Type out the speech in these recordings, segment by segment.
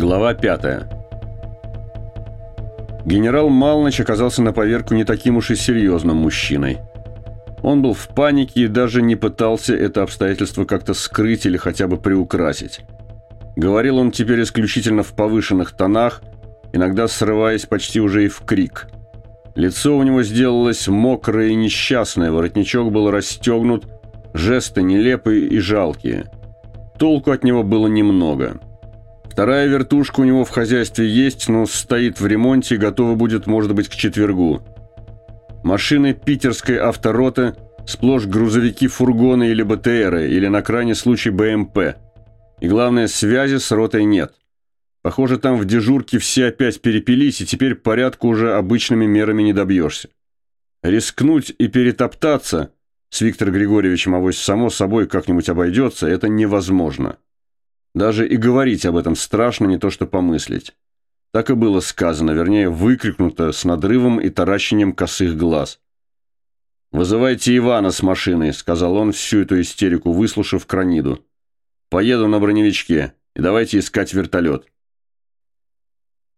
Глава 5 Генерал Малныч оказался на поверку не таким уж и серьезным мужчиной. Он был в панике и даже не пытался это обстоятельство как-то скрыть или хотя бы приукрасить. Говорил он теперь исключительно в повышенных тонах, иногда срываясь почти уже и в крик. Лицо у него сделалось мокрое и несчастное, воротничок был расстегнут, жесты нелепые и жалкие. Толку от него было немного. Вторая вертушка у него в хозяйстве есть, но стоит в ремонте и готова будет, может быть, к четвергу. Машины питерской автороты сплошь грузовики, фургоны или БТРы, или на крайний случай БМП. И главное, связи с ротой нет. Похоже, там в дежурке все опять перепились, и теперь порядку уже обычными мерами не добьешься. Рискнуть и перетоптаться с Виктором Григорьевичем, авось само собой как-нибудь обойдется, это невозможно. Даже и говорить об этом страшно, не то что помыслить. Так и было сказано, вернее, выкрикнуто с надрывом и таращением косых глаз. «Вызывайте Ивана с машиной», — сказал он всю эту истерику, выслушав краниду. «Поеду на броневичке, и давайте искать вертолет».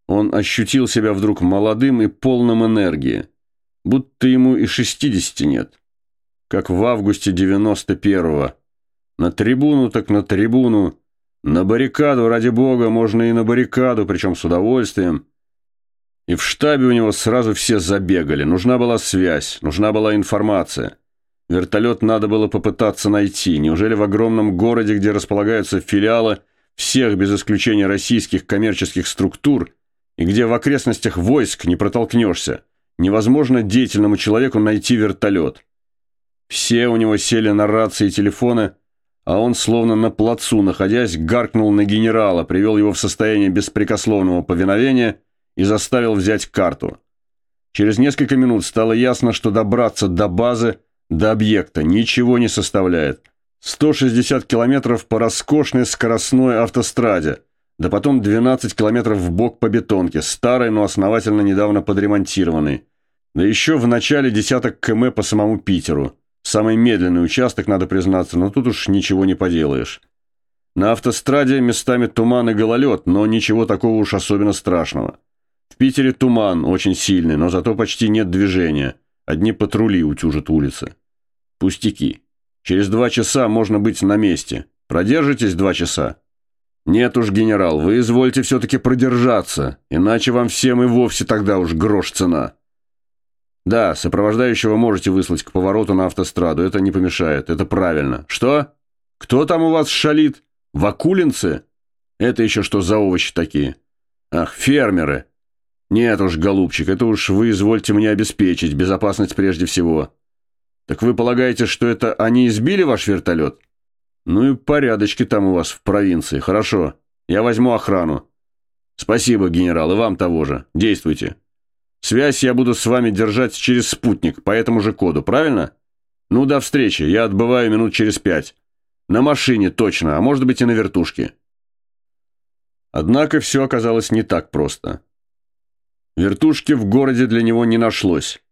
Он ощутил себя вдруг молодым и полным энергии, будто ему и шестидесяти нет, как в августе девяносто первого. На трибуну так на трибуну, на баррикаду, ради бога, можно и на баррикаду, причем с удовольствием. И в штабе у него сразу все забегали. Нужна была связь, нужна была информация. Вертолет надо было попытаться найти. Неужели в огромном городе, где располагаются филиалы всех без исключения российских коммерческих структур, и где в окрестностях войск не протолкнешься, невозможно деятельному человеку найти вертолет? Все у него сели на рации и телефоны – а он, словно на плацу находясь, гаркнул на генерала, привел его в состояние беспрекословного повиновения и заставил взять карту. Через несколько минут стало ясно, что добраться до базы, до объекта, ничего не составляет. 160 километров по роскошной скоростной автостраде, да потом 12 километров в бок по бетонке, старой, но основательно недавно подремонтированной. Да еще в начале десяток км по самому Питеру. Самый медленный участок, надо признаться, но тут уж ничего не поделаешь. На автостраде местами туман и гололед, но ничего такого уж особенно страшного. В Питере туман очень сильный, но зато почти нет движения. Одни патрули утюжат улицы. Пустяки. Через два часа можно быть на месте. Продержитесь два часа? Нет уж, генерал, вы извольте все-таки продержаться, иначе вам всем и вовсе тогда уж грош цена. Да, сопровождающего можете выслать к повороту на автостраду, это не помешает, это правильно. Что? Кто там у вас шалит? Вакулинцы? Это еще что за овощи такие? Ах, фермеры. Нет уж, голубчик, это уж вы извольте мне обеспечить, безопасность прежде всего. Так вы полагаете, что это они избили ваш вертолет? Ну и порядочки там у вас в провинции, хорошо. Я возьму охрану. Спасибо, генерал, и вам того же. Действуйте. Связь я буду с вами держать через спутник, по этому же коду, правильно? Ну, до встречи, я отбываю минут через пять. На машине, точно, а может быть и на вертушке. Однако все оказалось не так просто. Вертушки в городе для него не нашлось.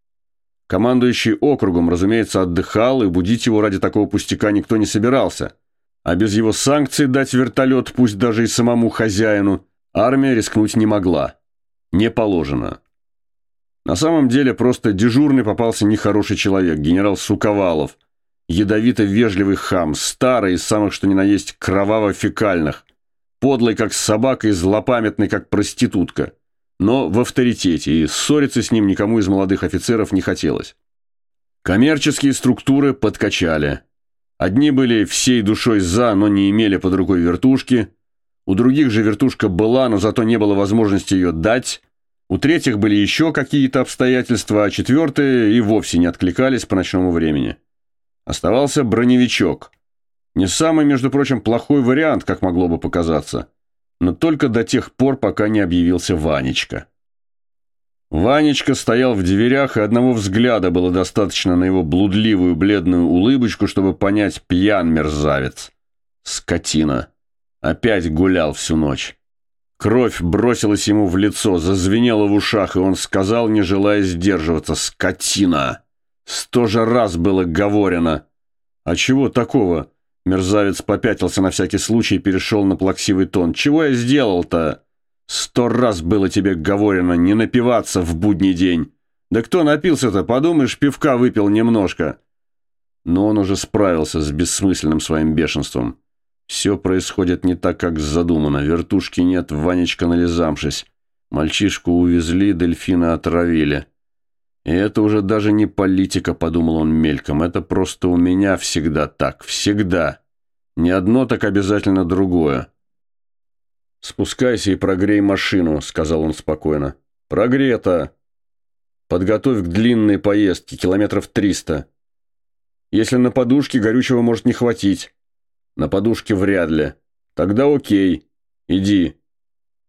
Командующий округом, разумеется, отдыхал, и будить его ради такого пустяка никто не собирался. А без его санкций дать вертолет, пусть даже и самому хозяину, армия рискнуть не могла. Не положено. На самом деле просто дежурный попался нехороший человек, генерал Суковалов. Ядовито-вежливый хам, старый из самых что ни на есть кроваво-фекальных. Подлый, как собака, и злопамятный, как проститутка. Но в авторитете, и ссориться с ним никому из молодых офицеров не хотелось. Коммерческие структуры подкачали. Одни были всей душой за, но не имели под рукой вертушки. У других же вертушка была, но зато не было возможности ее дать. У третьих были еще какие-то обстоятельства, а четвертые и вовсе не откликались по ночному времени. Оставался броневичок. Не самый, между прочим, плохой вариант, как могло бы показаться. Но только до тех пор, пока не объявился Ванечка. Ванечка стоял в дверях, и одного взгляда было достаточно на его блудливую бледную улыбочку, чтобы понять пьян мерзавец. Скотина. Опять гулял всю ночь. Кровь бросилась ему в лицо, зазвенела в ушах, и он сказал, не желая сдерживаться, «Скотина!» Сто же раз было говорено. «А чего такого?» Мерзавец попятился на всякий случай и перешел на плаксивый тон. «Чего я сделал-то?» Сто раз было тебе говорено не напиваться в будний день. Да кто напился-то, подумаешь, пивка выпил немножко. Но он уже справился с бессмысленным своим бешенством. Все происходит не так, как задумано. Вертушки нет, Ванечка нализамшись. Мальчишку увезли, дельфина отравили. И это уже даже не политика, подумал он мельком. Это просто у меня всегда так. Всегда. Не одно, так обязательно другое. «Спускайся и прогрей машину», — сказал он спокойно. «Прогрето. Подготовь к длинной поездке, километров триста. Если на подушке, горючего может не хватить. На подушке вряд ли. Тогда окей. Иди.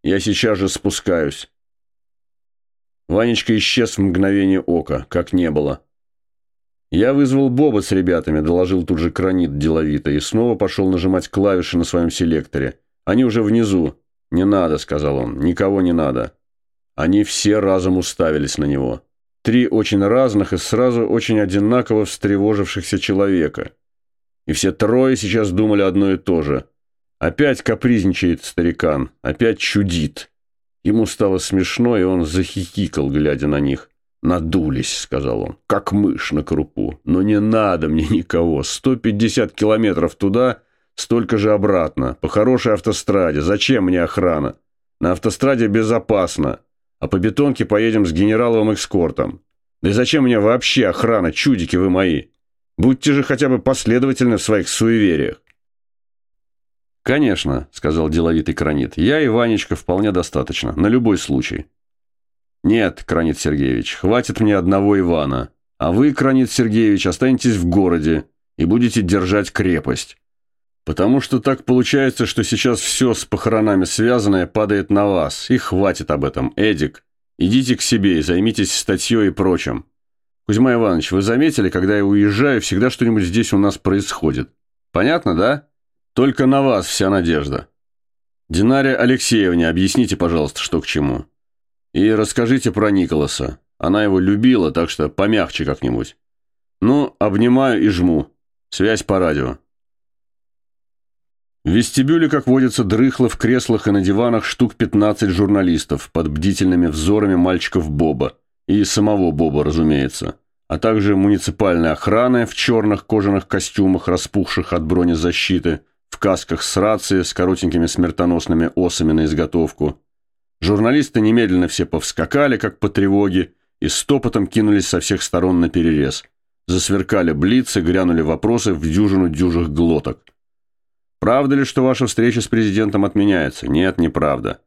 Я сейчас же спускаюсь». Ванечка исчез в мгновение ока, как не было. Я вызвал Боба с ребятами, доложил тут же Кранит деловито, и снова пошел нажимать клавиши на своем селекторе. Они уже внизу. «Не надо», — сказал он, — «никого не надо». Они все разом уставились на него. Три очень разных и сразу очень одинаково встревожившихся человека. И все трое сейчас думали одно и то же. Опять капризничает старикан, опять чудит. Ему стало смешно, и он захихикал, глядя на них. «Надулись», — сказал он, — «как мышь на крупу. Но не надо мне никого. 150 километров туда, столько же обратно. По хорошей автостраде. Зачем мне охрана? На автостраде безопасно. А по бетонке поедем с генераловым экскортом. Да и зачем мне вообще охрана, чудики вы мои? Будьте же хотя бы последовательны в своих суевериях». «Конечно», — сказал деловитый Кранит, — «я и Ванечка вполне достаточно, на любой случай». «Нет, Кранит Сергеевич, хватит мне одного Ивана. А вы, Кранит Сергеевич, останетесь в городе и будете держать крепость. Потому что так получается, что сейчас все с похоронами связанное падает на вас. И хватит об этом, Эдик. Идите к себе и займитесь статьей и прочим. Кузьма Иванович, вы заметили, когда я уезжаю, всегда что-нибудь здесь у нас происходит. Понятно, да? Только на вас вся надежда. Динаре Алексеевне объясните, пожалуйста, что к чему. И расскажите про Николаса. Она его любила, так что помягче как-нибудь. Ну, обнимаю и жму. Связь по радио. В вестибюле, как водится, дрыхло в креслах и на диванах штук 15 журналистов под бдительными взорами мальчиков Боба. И самого Боба, разумеется. А также муниципальная охрана в черных кожаных костюмах, распухших от бронезащиты, в касках с рацией с коротенькими смертоносными осами на изготовку. Журналисты немедленно все повскакали, как по тревоге, и стопотом кинулись со всех сторон на перерез. Засверкали блицы, грянули вопросы в дюжину дюжих глоток. Правда ли, что ваша встреча с президентом отменяется? Нет, неправда.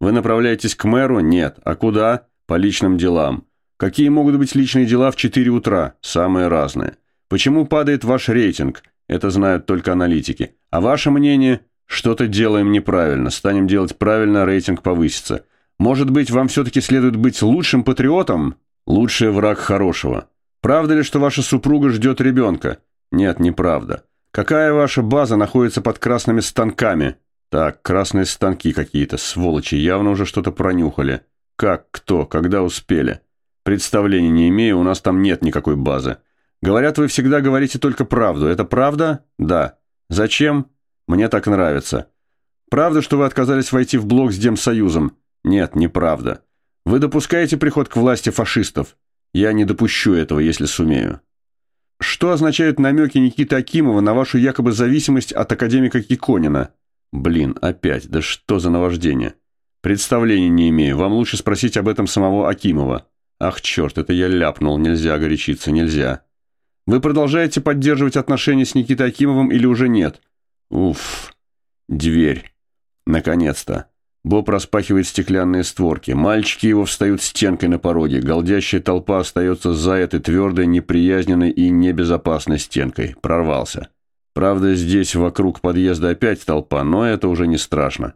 Вы направляетесь к мэру? Нет. А куда? По личным делам. Какие могут быть личные дела в 4 утра? Самые разные. Почему падает ваш рейтинг? Это знают только аналитики. А ваше мнение? Что-то делаем неправильно, станем делать правильно, рейтинг повысится. Может быть, вам все-таки следует быть лучшим патриотом? Лучший враг хорошего. Правда ли, что ваша супруга ждет ребенка? Нет, неправда. Какая ваша база находится под красными станками? Так, красные станки какие-то, сволочи, явно уже что-то пронюхали. Как, кто, когда успели? Представления не имею, у нас там нет никакой базы. Говорят, вы всегда говорите только правду. Это правда? Да. Зачем? Мне так нравится. Правда, что вы отказались войти в блок с Демсоюзом? Нет, неправда. Вы допускаете приход к власти фашистов? Я не допущу этого, если сумею. Что означают намеки Никиты Акимова на вашу якобы зависимость от академика Киконина? Блин, опять, да что за наваждение? Представления не имею, вам лучше спросить об этом самого Акимова. Ах, черт, это я ляпнул, нельзя горячиться, нельзя. Вы продолжаете поддерживать отношения с Никитой Акимовым или уже нет? Уф. Дверь. Наконец-то. Боб распахивает стеклянные створки. Мальчики его встают стенкой на пороге. Голдящая толпа остается за этой твердой, неприязненной и небезопасной стенкой. Прорвался. Правда, здесь вокруг подъезда опять толпа, но это уже не страшно.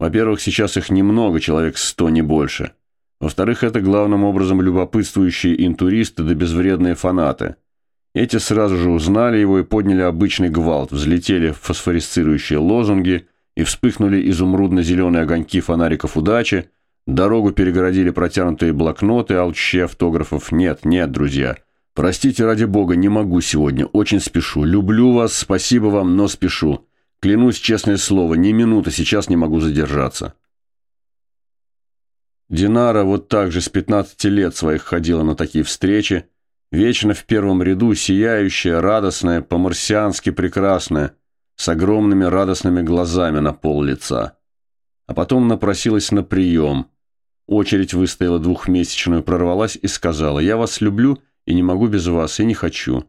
Во-первых, сейчас их немного, человек сто, не больше. Во-вторых, это главным образом любопытствующие интуристы да безвредные фанаты – эти сразу же узнали его и подняли обычный гвалт, взлетели фосфорисцирующие лозунги и вспыхнули изумрудно-зеленые огоньки фонариков удачи, дорогу перегородили протянутые блокноты, алчи автографов. Нет, нет, друзья. Простите, ради бога, не могу сегодня, очень спешу. Люблю вас, спасибо вам, но спешу. Клянусь, честное слово, ни минуты сейчас не могу задержаться. Динара вот так же с 15 лет своих ходила на такие встречи, вечно в первом ряду, сияющая, радостная, по-марсиански прекрасная, с огромными радостными глазами на пол лица. А потом напросилась на прием. Очередь выстояла двухмесячную, прорвалась и сказала, «Я вас люблю и не могу без вас, и не хочу».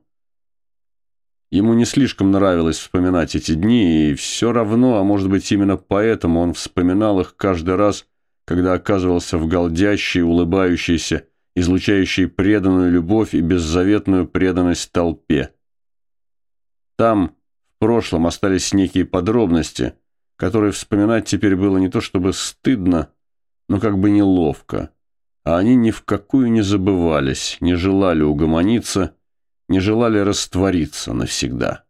Ему не слишком нравилось вспоминать эти дни, и все равно, а может быть именно поэтому он вспоминал их каждый раз, когда оказывался в голдящей, улыбающейся, излучающей преданную любовь и беззаветную преданность толпе. Там, в прошлом, остались некие подробности, которые вспоминать теперь было не то чтобы стыдно, но как бы неловко, а они ни в какую не забывались, не желали угомониться, не желали раствориться навсегда.